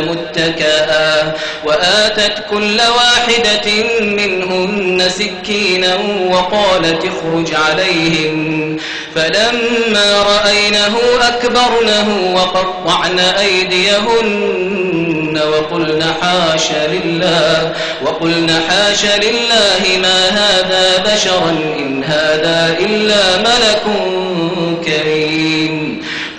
متكاء وآتت كل واحدة منهن سكينا وقالت اخرج عليهم. فلما رأينه أكبرنه وقطعن أيديهن وقلن حاش لله وقلن حاش لله ما هذا بشرا إن هذا إلا ملك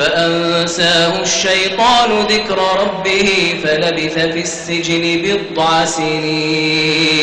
فأنساه الشيطان ذكر ربه فلبث في السجن بضع سنين.